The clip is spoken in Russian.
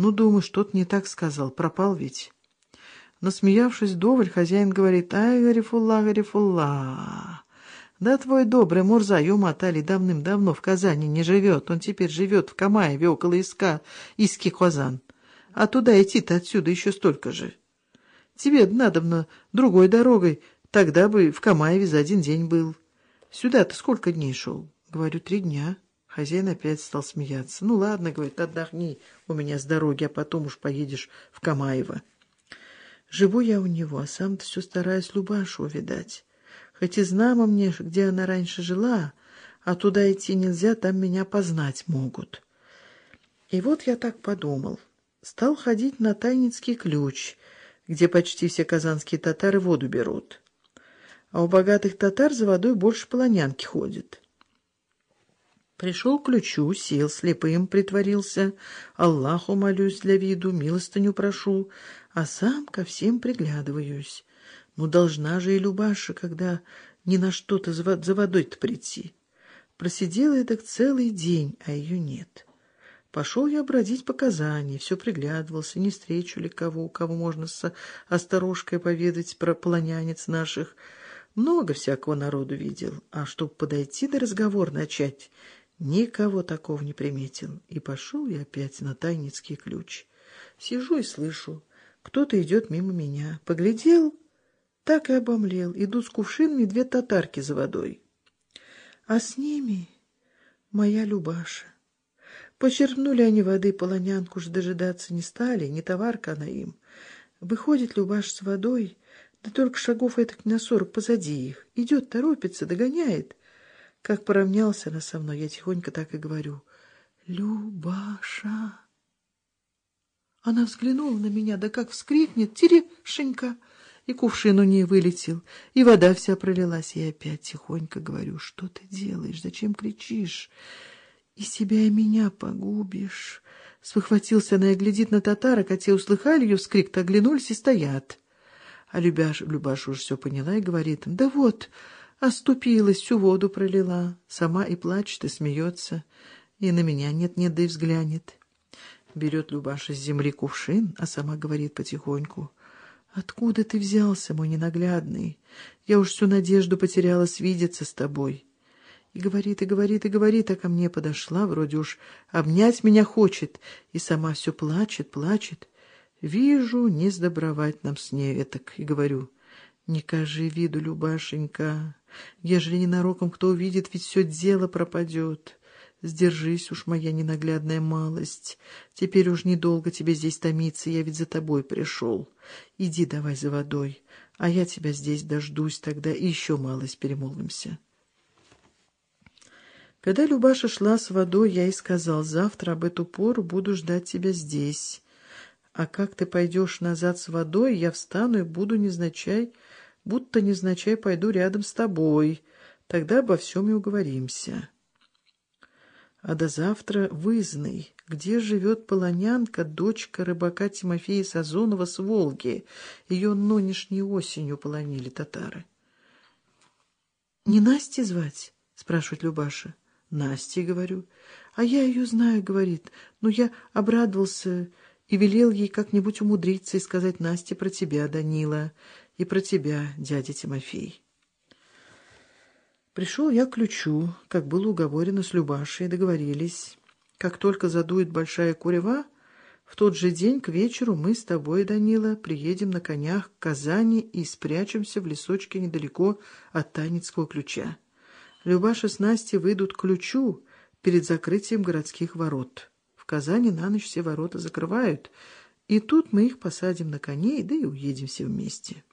Ну, думаю, что-то не так сказал, пропал ведь. Насмеявшись вдоволь, хозяин говорит, «Ай, Гарифулла, Гарифулла, да твой добрый Мурза Юматали давным-давно в Казани не живет, он теперь живет в Камаеве около Иска, Иски Хозан. А туда идти-то отсюда еще столько же. Тебе надо другой дорогой, тогда бы в Камаеве за один день был. Сюда ты сколько дней шел?» Говорю, «Три дня». Хозяин опять стал смеяться. «Ну ладно, — говорит, — отдохни у меня с дороги, а потом уж поедешь в Камаево». Живу я у него, а сам-то все стараюсь Любашу увидать. Хоть и знамо мне, где она раньше жила, а туда идти нельзя, там меня познать могут. И вот я так подумал. Стал ходить на Тайницкий ключ, где почти все казанские татары воду берут. А у богатых татар за водой больше полонянки ходит. Пришел к ключу, сел, слепым притворился. Аллаху молюсь для виду, милостыню прошу, а сам ко всем приглядываюсь. Ну, должна же и Любаша, когда ни на что-то за водой-то прийти. Просидела я так целый день, а ее нет. Пошел я бродить по Казани, все приглядывался, не встречу ли кого, кого можно с осторожкой поведать про полонянец наших. Много всякого народу видел, а чтоб подойти до разговор начать, Никого такого не приметил, и пошел я опять на тайницкий ключ. Сижу и слышу, кто-то идет мимо меня. Поглядел, так и обомлел. Идут с кувшинами две татарки за водой. А с ними моя Любаша. Почерпнули они воды, полонянку ж дожидаться не стали, не товарка она им. Выходит Любаш с водой, да только шагов этак на сорок позади их. Идет, торопится, догоняет. Как поравнялся она со мной, я тихонько так и говорю. «Любаша!» Она взглянула на меня, да как вскрикнет «Терешенька!» И кувшин у ней вылетел, и вода вся пролилась. И опять тихонько говорю, что ты делаешь, зачем кричишь? И себя, и меня погубишь. Спохватился она и глядит на татарок, а те услыхали ее вскрик-то, оглянулись и стоят. А Любаш, Любаша уж все поняла и говорит да вот... Оступилась, всю воду пролила, сама и плачет, и смеется, и на меня нет-нет, да и взглянет. Берет Любаша с земли кувшин, а сама говорит потихоньку. «Откуда ты взялся, мой ненаглядный? Я уж всю надежду потеряла свидеться с тобой». И говорит, и говорит, и говорит, а ко мне подошла, вроде уж обнять меня хочет, и сама все плачет, плачет. Вижу, не сдобровать нам с ней этак, и говорю, «Не кажи виду, Любашенька, Ежели ненароком кто увидит, ведь все дело пропадет. Сдержись уж, моя ненаглядная малость. Теперь уж недолго тебе здесь томиться, я ведь за тобой пришел. Иди давай за водой, а я тебя здесь дождусь тогда и еще малость перемолвимся. Когда Любаша шла с водой, я ей сказал, завтра об эту пору буду ждать тебя здесь. А как ты пойдешь назад с водой, я встану и буду незначай будто незначай пойду рядом с тобой, тогда обо всем и уговоримся. А до завтра вызнай, где живет полонянка, дочка рыбака Тимофея Сазонова с Волги. Ее нынешней осенью полонили татары. — Не Насти звать? — спрашивает Любаша. — Насти, говорю. — А я ее знаю, — говорит. Но я обрадовался и велел ей как-нибудь умудриться и сказать Насте про тебя, Данила и про тебя, дядя Тимофей. Пришел я к ключу, как было уговорено с Любашей, договорились. Как только задует большая курева, в тот же день к вечеру мы с тобой, Данила, приедем на конях к Казани и спрячемся в лесочке недалеко от Танецкого ключа. Любаша с Настей выйдут к ключу перед закрытием городских ворот. Казани на ночь все ворота закрывают, и тут мы их посадим на коней, да и уедем все вместе».